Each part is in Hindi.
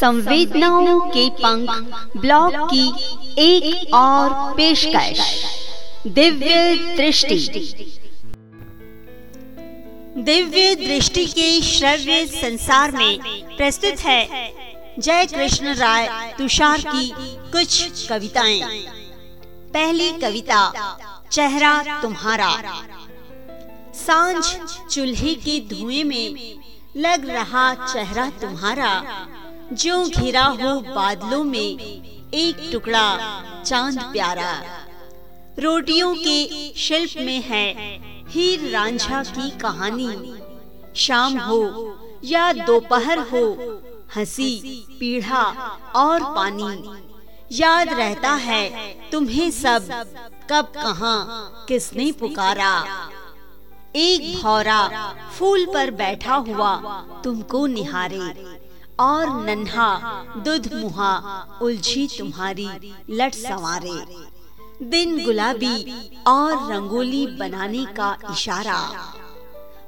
संवेदनाओं के पंख ब्लॉग की एक और पेशकश। दिव्य दृष्टि। दिव्य दृष्टि के श्रव्य संसार में प्रस्तुत है जय कृष्ण राय तुषार की कुछ कविताएँ। पहली कविता, चेहरा तुम्हारा। साँझ चूल्हे के धुएँ में लग रहा चेहरा तुम्हारा। जो घिरा हो बादलों में एक टुकड़ा चाँद प्यारा। रोटियों के शिल्प में है हीर रांझा की कहानी। शाम हो या दोपहर हो, हँसी पीढ़ा और पानी। याद रहता है तुम्हें सब, कब कहा, किसने पुकारा। एक भौरा फूल पर बैठा हुआ तुमको निहारे। और नन्हा, दुध मुहा, उलझी तुम्हारी लट संवारे। दिन गुलाबी और रंगोली बनाने का इशारा।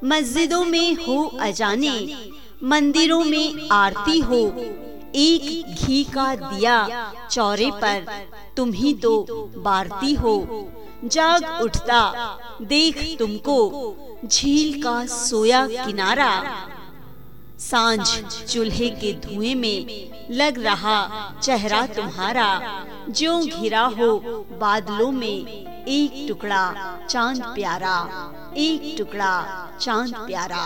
मस्जिदों में हो अजाने, मंदिरों में आरती हो, एक घी का दिया चौरे पर तुम ही तो बारती हो। जाग उठता, देख तुमको, झील का सोया किनारा साँझ चूल्हे के धुएँ में लग रहा चेहरा तुम्हारा जो घिरा हो बादलों में एक टुकड़ा चाँद प्यारा, एक टुकड़ा चाँद प्यारा।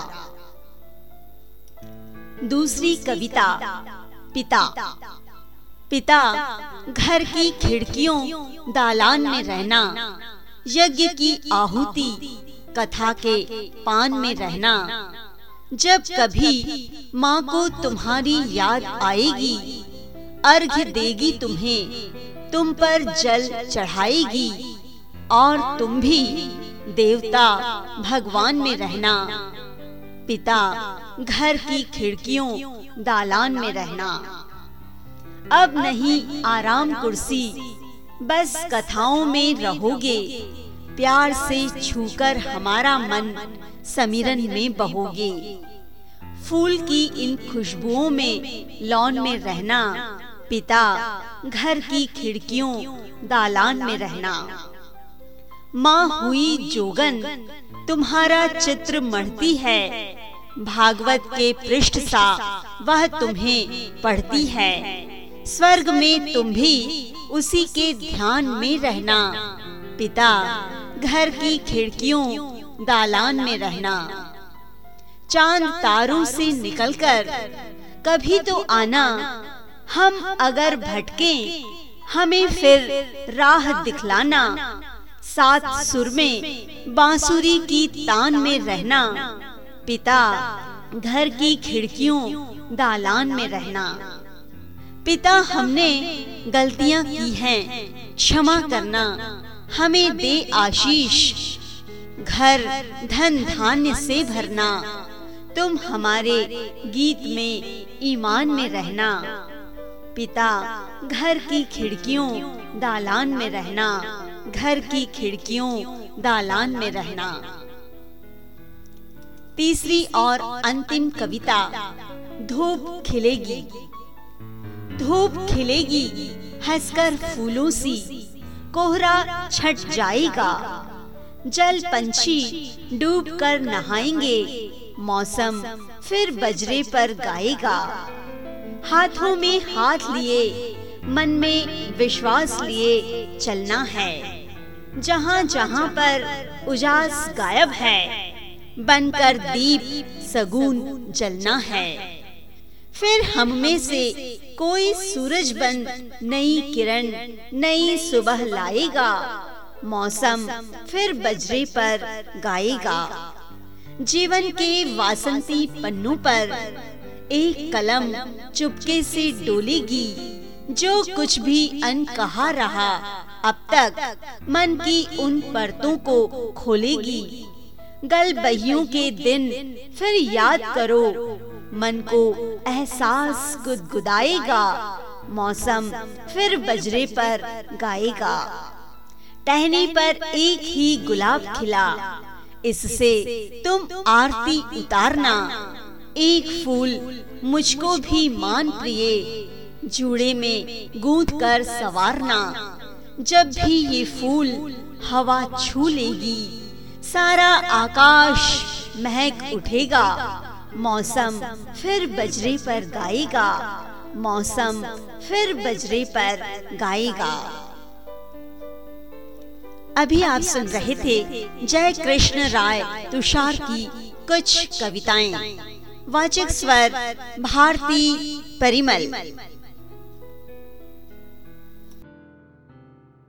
दूसरी कविता, पिता। पिता, घर की खिड़कियों दालान में रहना, यज्ञ की आहुति, कथा के पान में रहना जब कभी माँ को तुम्हारी याद आएगी अर्घ्य देगी तुम्हें, तुम पर जल चढ़ाएगी, और तुम भी देवता भगवान में रहना। पिता, घर की खिड़कियों, दालान में रहना। अब नहीं आराम कुर्सी, बस कथाओं में रहोगे, प्यार से छूकर हमारा मन समीरन में बहोगे। फूल की इन खुशबुओं में लॉन में रहना, पिता घर की खिड़कियों दालान में रहना। माँ हुई जोगन, तुम्हारा चित्र मढ़ती है। भागवत के पृष्ठ सा वह तुम्हें पढ़ती है। स्वर्ग में तुम भी उसी के ध्यान में रहना। पिता घर की खिड़कियों दालान में रहना। चाँद तारों से निकलकर कभी तो आना। हम अगर भटके, हमें फिर राह दिखलाना। सात सुर में बांसुरी की तान में रहना। पिता, घर की खिड़कियों दालान में रहना। पिता, हमने गलतियाँ की हैं, क्षमा करना। हमें दे आशीष घर धन धान्य से भरना। तुम हमारे गीत में ईमान में रहना। पिता, घर की खिड़कियों दालान में रहना। घर की खिड़कियों दालान में रहना। तीसरी और अंतिम कविता, धूप खिलेगी। धूप खिलेगी, हंसकर फूलों सी, कोहरा छट जाएगा। जल पंछी डूब कर नहाएँगे। मौसम फिर बजरे पर गाएगा। हाथों में हाथ लिए, मन में विश्वास लिए चलना है। जहाँ जहाँ पर उजास गायब है, बनकर दीप सगुन जलना है। फिर हम में से कोई सूरज बन नई किरण, नई सुबह लाएगा। मौसम फिर बजरे पर गाएगा। जीवन के वासंती पन्नों पर एक कलम चुपके से डोलेगी, जो कुछ भी अन कहा रहा, अब तक मन की उन परतों को खोलेगी। गल बहियों के दिन फिर याद करो, मन को एहसास गुदगुदाएगा, मौसम फिर बजरे पर गाएगा। टहनी पर एक ही गुलाब खिला। इससे तुम आरती उतारना। एक फूल मुझको भी मान प्रिय। जूड़े में गूंद कर सवारना। जब भी ये फूल हवा छू लेगी, सारा आकाश महक उठेगा। मौसम फिर बजरे पर गाएगा। मौसम फिर बजरे पर गाएगा। अभी आप सुन रहे थे जय कृष्ण राय, तुषार की कुछ कविताएँ। वाचक स्वर, भारती परिमल।